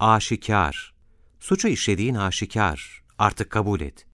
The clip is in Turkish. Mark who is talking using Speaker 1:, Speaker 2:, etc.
Speaker 1: Aşikar. Suçu işlediğin aşikar. Artık kabul et.